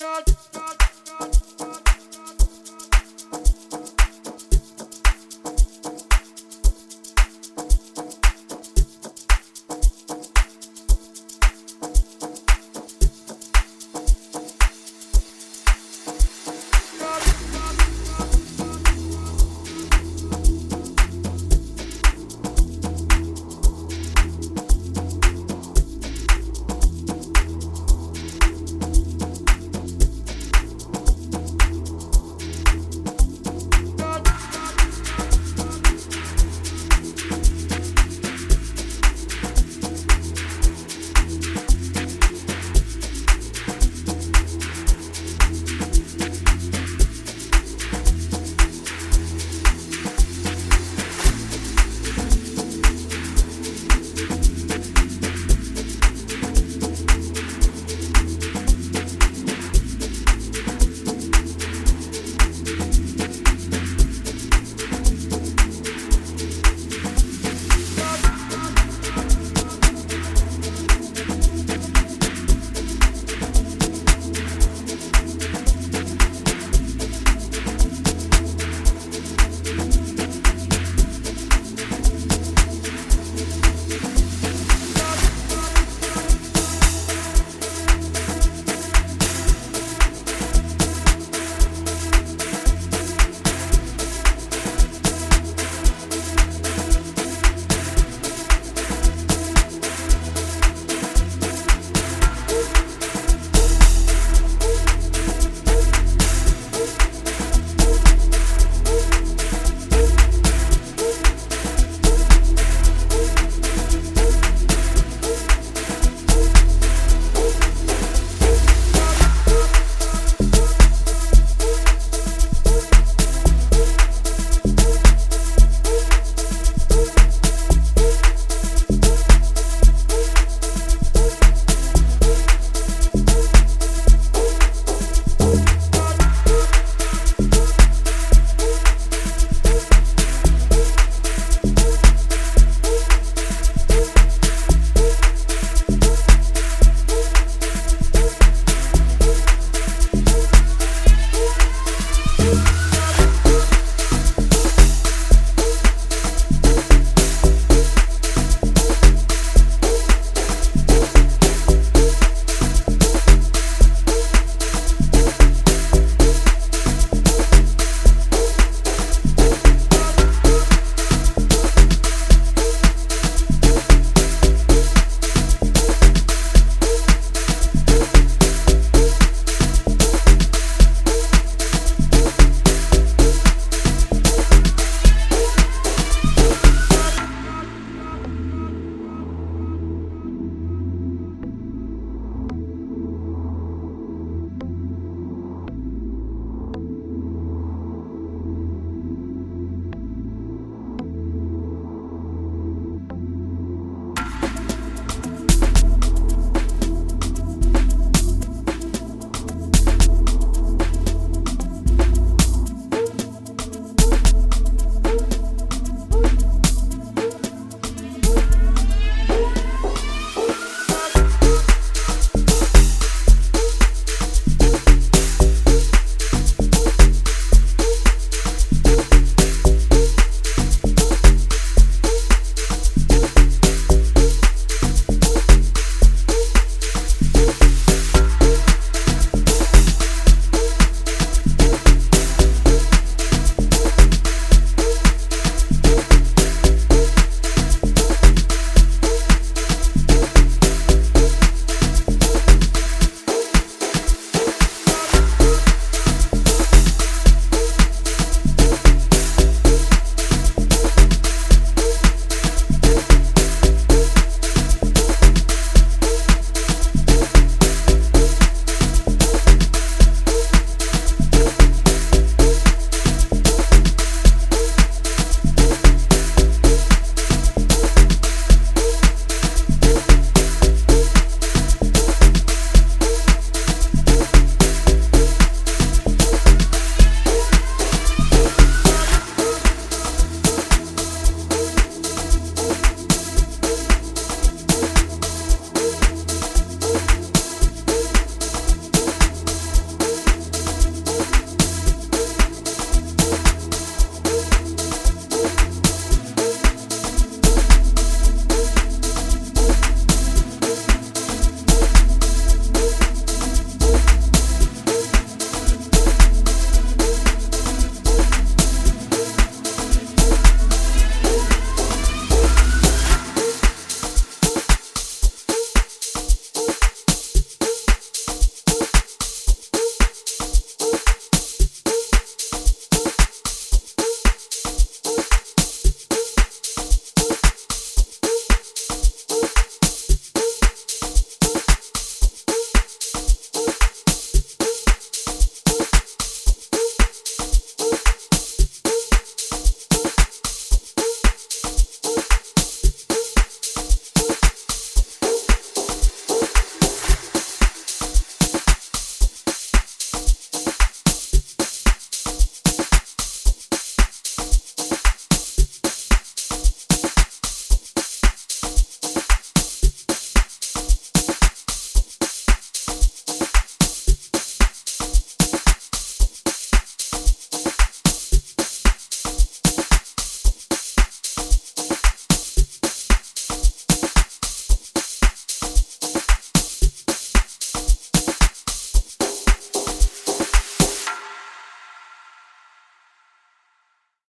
Stop, stop.